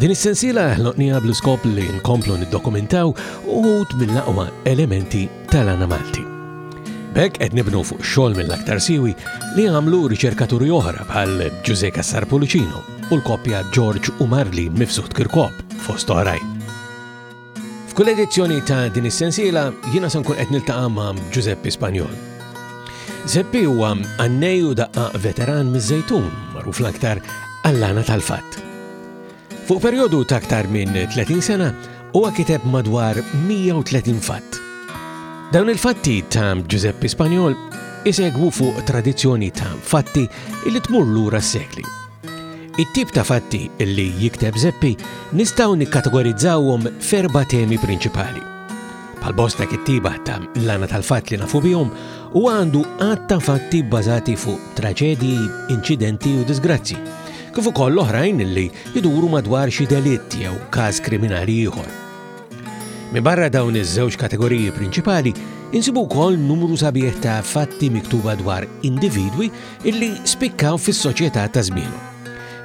Din is-sensiela ħloqnija bl-iskop li nkomplu niddokumentaw uħud mill-aqwa elementi tal-għana Malti. Bek qed nibnu fuq xogħol mill-aktar siwi li għamlu riċerkaturi oħra bħal Ġuże Kassar Pulucino u l-koppja George u Marli Mifsud Kirkop fost oħrajn. F'kull edizzjoni ta' din is-sensiela jiena se nkun qed niltaqa' ma' Giuseppe Spanjol. Zeppi huwa għanneju daqqa veteran miż-żejtun, magħruf l-aktar għallana tal-fatt. Fuq perjodu ta' aktar minn 30 sena huwa kiteb madwar 130 fatt. Dawn il-fatti ta' Giuseppe Spanjol isegwu fuq tradizzjoni ta' fatti illi tmur lura s-sekli. It-tip ta' fatti li jikteb Zeppi nistgħu nikkategorizzawhom f'erba' temi prinċipali. Pal-bosta kittiba ta' l-għana tal-fatt li nafu bihom u għandu għad ta' fatti bbażati fuq traġedji, inċidenti u disgrazzi, kif ukoll oħrajn li jiduru madwar xi delitt jew każ kriminali ieħor. Mi barra dawn iż-żewġ kategoriji prinċipali, insibu wkoll numru sabiħ ta' fatti miktuba dwar individwi illi spikkaw fis-soċjetà ta' żmienhom.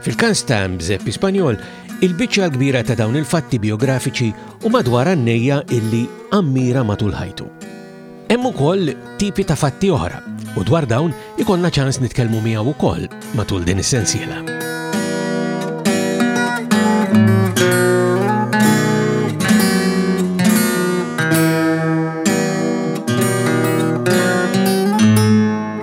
Fil-każ ta' Mżeppi Spanjol, il-biċċa l-kbira ta' dawn il-fatti biografiċi u madwar għannejja illi ammira matul ħajtu. Hemm ukoll tipi ta' fatti oħra u dwar dawn ikollna ċans nitkellmu miegħu wkoll matul din is-sensiela.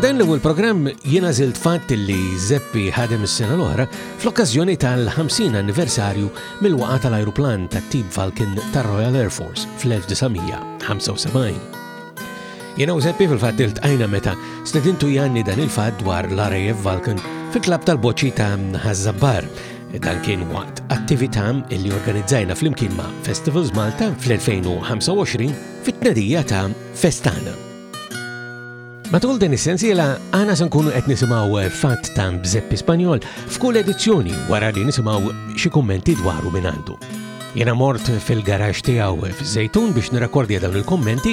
Għaddejn l-ewwel programm jiena żilt fatt li Zeppi ħadem is-sena l-oħra fl-okkażjoni tal-50 anniversarju mill-waqa tal-ajruplan tat-tip Falcon tar-Royal Air Force fl-1975. Jena u Zeppi fil-fatt il-tqajna meta stedintu janni dan il-fatt dwar l-RAF Vulcan fil-klab tal-boċi ta' Ħazzabbar. Dan kien waqt attività li organizzajna fl-imkien ma' Festivals Malta fl-2025 fit-tnedija ta' Festana. Matul din is-sensiela għana se nkunu qed nisimgħu fatt ta' Zeppi Spanjol f'kull edizzjoni wara li nisimgħu xi kummenti dwaru minn għandu. Jena mort fil-garax tijaw fil-Zejtun biex nirrekordja dawn il-kommenti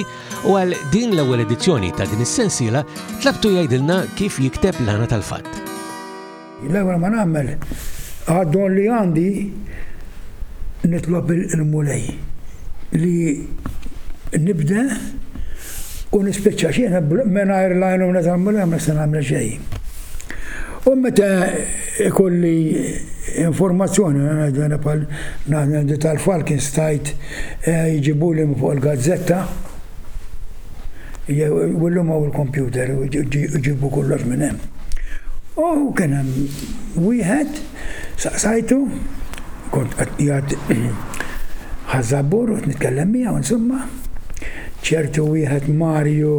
u għal din l-ewwel edizzjoni ta' din is-sensiela tlabtu jgħidilna kif jikteb l-għana tal-fatt. L-ewwel ma nagħmel għaddon li għandi nitlob il-Mulej li nibda u nispiċċa x'jiena mingħajr l-għajnuna tal-Mulej ma se nagħmel xejn. U meta ikolli informazzjoni, għana pal naħna tal-fal kien stajt eh, jġibu li fuq il-gazzetta, u l-lum għaw il-kompjuter, ġibu kollox minn hemm. U kien hemm wieħed, saqsajtu, kont qed jgħad ħażabur, nitkellem miegħu insomma, ċertu wieħed Mario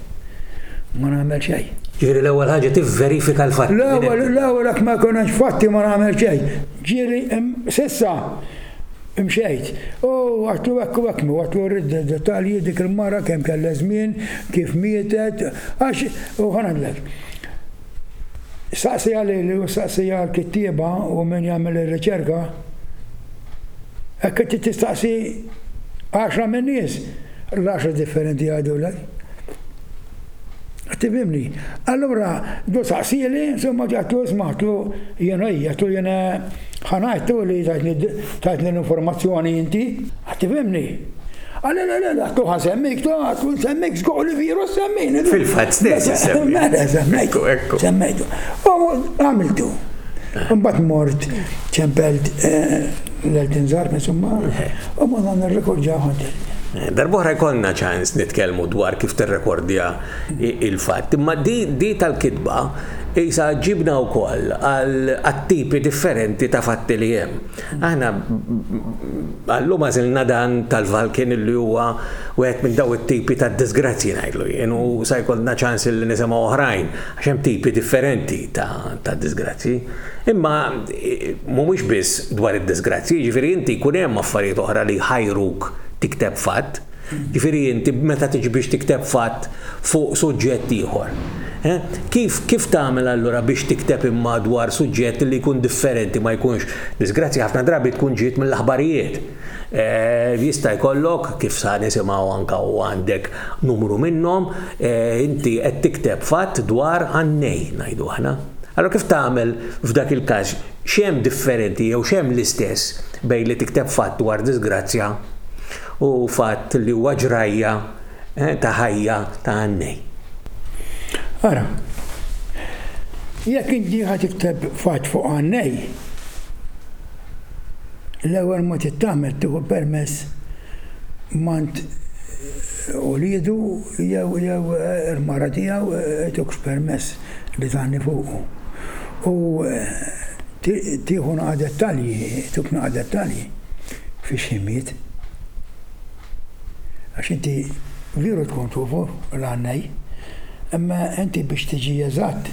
ma nagħmel xejn. Ġifieri l-ewwel ħaġa tivverifika l-fatti. L-ewwel l-ewwel jekk ma jkun hemmx fatti ma nagħmel xejn. Ġieli s'issa mxejt. U għatlu hekk u hekk, għatlu rrid dettalji dik il-mara kemm kellha żmien, kif mietet, għax u ħanadlek. Saqsija lili u saqsija l-kittieba u min jagħmel ir-riċerka, hekk inti tistaqsi għaxra minn nies, l-għaxra differenti jgħidulek. Tifhimni? Allura ġo saqsieli, insomma għidtlu isma' għidtlu jien hi, għidtlu jien ħa ngħidlu li tajtni l-informazzjoni inti. Tifhimni? Ah, le, le, le, għattu ħa semmik, tu għattu semmik, zgur li viru semmini. Fil-fat stess, semmejtu, ekku. Semmejtu. U għamiltu. Mbatt mort ċempelt eh, Le din żarni summa. U morna nirrekordjaw ħadd. Darb'oħra jkollna ċans nitkellmu dwar kif tirrekordja il-fatt. Imma di tal-kitba isa ġibna wkoll għat-tipi differenti ta' fatti li hemm. Aħna għallum għażilna dan tal-Valkien li huwa wieħed minn daw it-tipi ta' diżgrazzji ngħidlu jien u sa jkollna ċans li nisimgħu oħrajn Għax hemm tipi differenti ta' diżgrazzji. Imma mhumiex biss dwar id-diżgrazzji, jiġifieri inti jkun hemm affarijiet oħra li jħajruk tikteb fatt. Jiġifieri inti meta tiġi biex tikteb fatt fuq suġġett ieħor, kif kif tagħmel allura biex tikteb imma dwar suġġett li jkun differenti ma jkunx diżgrazzja ħafna drabi tkun ġiet mill-aħbarijiet. Jista' jkollok, kif sa nisimgħu anke u għandek numru minnhom, inti qed tikteb fatt dwar għannej, ngħidu aħna. Allura kif tagħmel f'dak il-każ? X'hemm differenti jew x'hemm l-istess bejn li tikteb fatt dwar diżgrazzja u fatt li huwa ġrajja ta' ħajja ta' għannej? Ara, jekk inti ħa tikteb fatt fuq għannej, l-ewwel mod li tagħmel tieħu permess mant uliedu jew jew il-mara tiegħu itukx permess li tgħanni fuqu. U tieħu naqa' dettalji, ituk naqa' dettalji fix-xi miet. Għax inti vieru tkun tufu l-għannej, imma inti biex tiġi eżatt,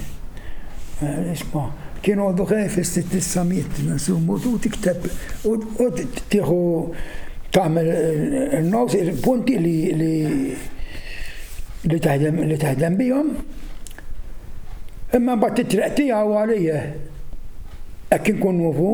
isma', kien għodu kif is-sittissa miet nsu mut u tikteb u tieħu tagħmel in-notes il-punti li li li taħdem li taħdem bihom, imma mbagħad it-triq tiegħu għalih hekk inkun nufu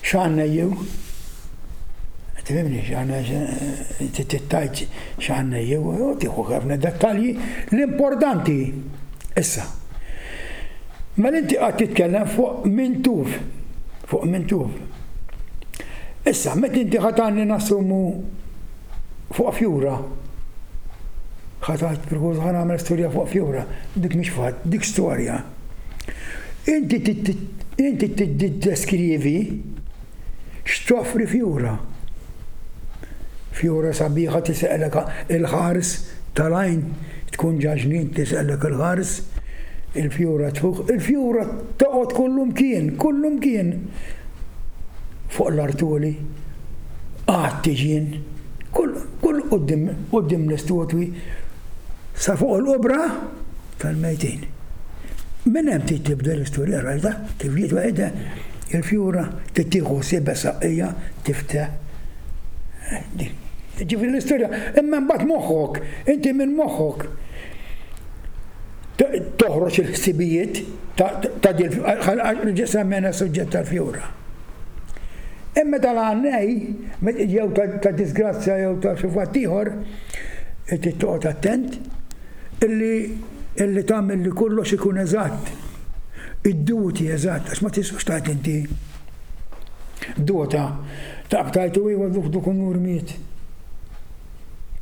X'għandna jew? Qed tifhimni? X'għandna trid tgħid x'għandna jew u tieħu ħafna dettalji l-importanti. Issa. Mela inti qed titkellem fuq mintuf. Fuq mintuf. Issa, meta inti ħadd għandni nassumu fuq fjura, ħadd għad nagħmel storja fuq fjura, dik mhix fatt, dik storja. Inti tiddeskrivi x'toffri fjura. Fjura sabiħa tisqelek il-ħars tal-għajn, tkun ġa ġnien tisqelek il-ħars, il-fjura tfukk, il-fjura toqgħod kullimkien, kullimkien, fuq l-artuli, għat-tiġien, kull quddiem l-istutwi, sa fuq il-qubra. tal-mejtin. Minn hemm trid tibda l-istorja rajda kif ġiet weħidha il-fjura, trid tieħu ħsieb is-saqqija kif te. Din. Jiġifieri l-istorja, imma mbagħad moħħok, inti minn moħħok toħroġ il-ħsibijiet ta' dil ġa semmejna s-suġġett tal-fjura. Imma tal-għannej, jew ta' disgrazzja jew ta' xi fatt ieħor, trid toqgħod attent Illi, illi tagħmel li kollox ikun eżatt. Id-duti eżatt, għax ma tistax tgħid inti dota ta' btajtu iva duk duk unur miet.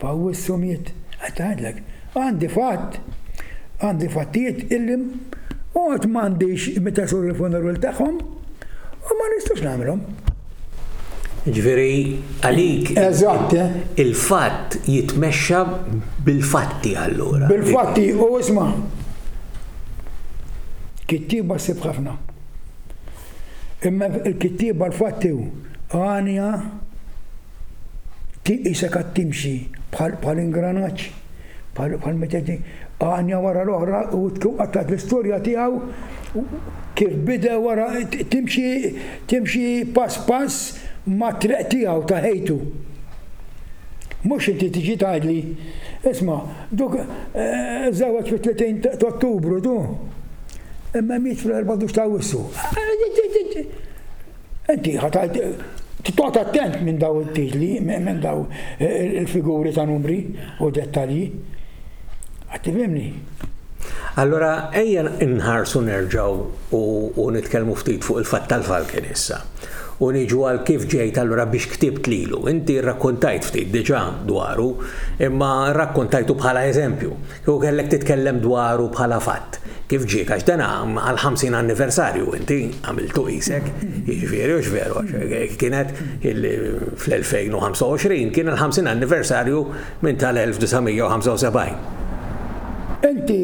F'Awwissu miet. Qed ngħidlek, għandi fatt, għandi fattijiet illi u qatt m'għandix meta jsir il-funeral tagħhom u ma nistax nagħmilhom. Jiġifieri għalik il-fatt jitmexxa bil-fatti allura. Bil-fatti u isma', kittieba ssib ħafna. Imma l-kittieba l-fatti hu għanja qisek qed timxi bħal ingranaġġ. Bħal meta jgħid għanja wara l-oħra u tkun qatgħet l-istorja tiegħu kif beda wara timxi timxi pass pass mat-triq tiegħu ta' ħejtu. Mhux inti tiġi tgħidli, isma' duk żewweġ fit-30 t'Ottubru du, imma miet fl-14 t'Awwissu. Inti ħatajt toqgħod attent minn daw it-titli, minn daw eh, il-figuri ta' numri u dettalji. Qed tifhimni? Allora ejja nħarsu nerġgħu u nitkellmu ftit fuq il-fatt tal-falken issa. U niġu għal kif ġejt allura biex ktibt lilu. Inti rrakkontajt ftit diġà dwaru, imma rrakkontajtu bħala eżempju. Kieku kellek titkellem dwaru bħala fatt, kif ġiek, għax dan għall-ħamsin anniversarju inti għamiltu qisek, jiġifieri hux veru għax kienet fl-2025 kien il-ħamsin anniversarju minn tal-1975. Inti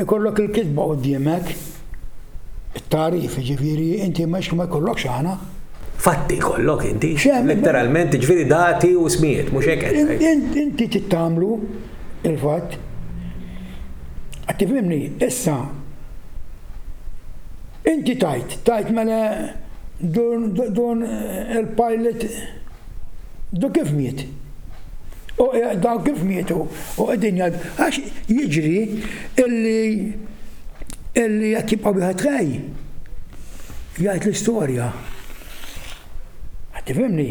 jkollok il-kitba quddiemek, it-tagħrif, jiġifieri inti mhux ma jkollokx aħna. Fatti jkollok inti, letteralment, jiġifieri dati u ismijiet, mhux hekk qed tgħid? Inti trid tagħmlu. il-fatt, qed tifhimni, issa inti tgħid, tgħid mela dun il-pilot du kif miet? U dawn kif mietu u qegħdin jgħid, għax jiġri illi illi qed jibqa' wieħed ħaj jgħid l-istorja. Qed tifhimni?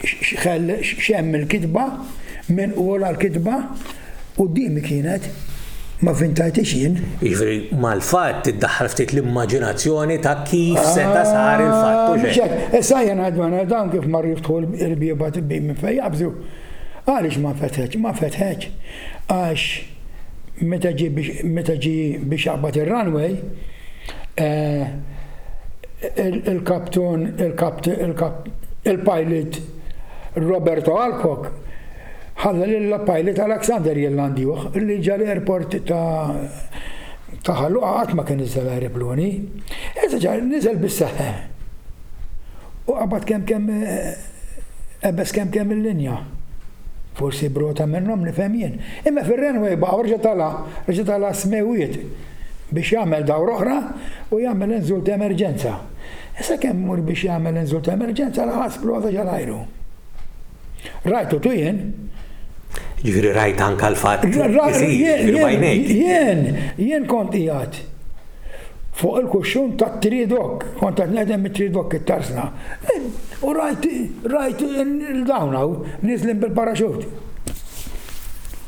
x'hemm il-kitba, min hu wara l-kitba, quddiemi kienet, ma vintajthiex jien. Jiġifieri mal-fatt tiddaħħal ftit l-immaġinazzjoni ta' kif seta' sar il-fatt, u x'hekk. Mhux hekk, issa jien ngħid mela dawn kif marru jiftħu l-bieba tibbin minn fejn jaqbżu. Għaliex ma nfetħitx? Ma nfetħitx għax meta ġie biex meta ġie biex jaqbad ir-runway, il-kaptun, il-pilot Roberto Alcock ħalla lill-pilot Alexander jillandjuh li ġa l-airport ta' ta' Ħal Luqa qatt ma kien niżżel ajripluni. Issa ġa niżel bis-seħħ u qabad kemm kemm ebeż kemm kemm il-linja. Forsi brota minnhom nifhem jien. Imma fir-runway baqgħu reġa' tala' reġa' tala' s-smewwiet. biex jagħmel dawra oħra u jagħmel inżul ta' emerġenza. Issa kemm mur biex jagħmel inżul ta' emerġenza laħas bl-għodu ġalajru. Rajtu tu jien? Ġifieri rajt anke l-fatt Jien, jien kont qiegħed fuq il-kuxxun tat-tridok, kont qed ngħidem mit-tridok it-tarsna. U rajt, rajt il-dawn hawn, niżlin bil-paraxut.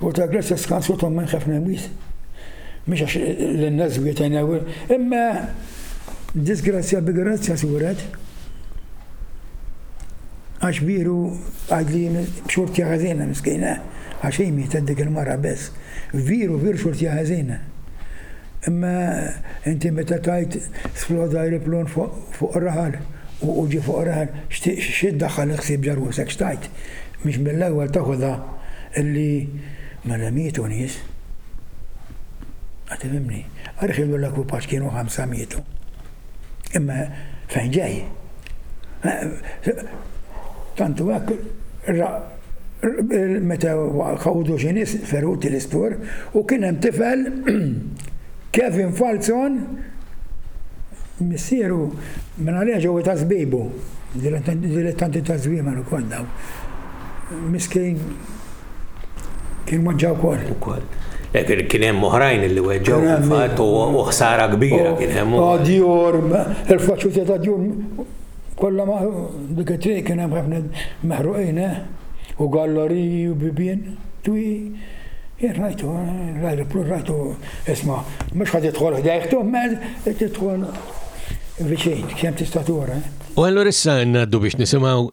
U ta' Grezja skansu ta' minn ħafna miss, mhix għax l-innas wiet għajnew, imma disgrazzja bi grazzja suret, għax biru għadli xorti ħazina miskina, għax imi ta' dik il-mara bess. Viru, viru xorti ħazina. Imma inti meta tajt sploda jriplun fuq raħal u uġi fuq raħal, xid daħħal il-ħsib ġarusek xtajt, miex mill-ewwel taħodha Illi mela mietu nies. Qed tifhimni? Għaliex illum l-eku patt kienu ħamsa mietu. Imma fejn ġej? Tant hu hekk meta ħawdu xi nies feruti l-isptor u kien hemm tifel Kevin Falzon missieru minn għalija ġew it-Għażbibu, dilettanti taż-żwiemel ukoll dawn. Miskin kien waġġa wkoll. Ukoll. Lekin kien hemm oħrajn li weġġgħu fil-fatt u ħsara kbira kien hemm. Djur, il-faċċuti ta' djur kollha ma dik it-triq kien hemm ħafna meħruqin, eh? U galloriji u bibien twi. Jien rajtu, l-ajruplu rajtu, isma, mhux ħad idħol ħdejh tu, med tidħol viċin, kemm tista' tura. U allura issa ngħaddu biex nisimgħu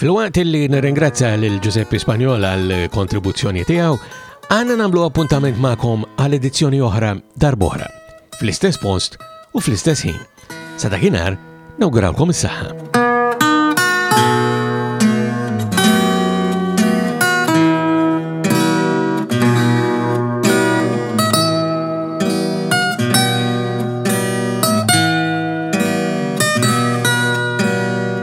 Fil-waqt li nirringrazzja lil Giuseppe Spanjol għal kontribuzzjoni tiegħu, għandna nagħmlu appuntament magħkom għal edizzjoni oħra darbora, fl-istess post u fl-istess ħin. Sa dakinhar nawguralkom is-saħħa.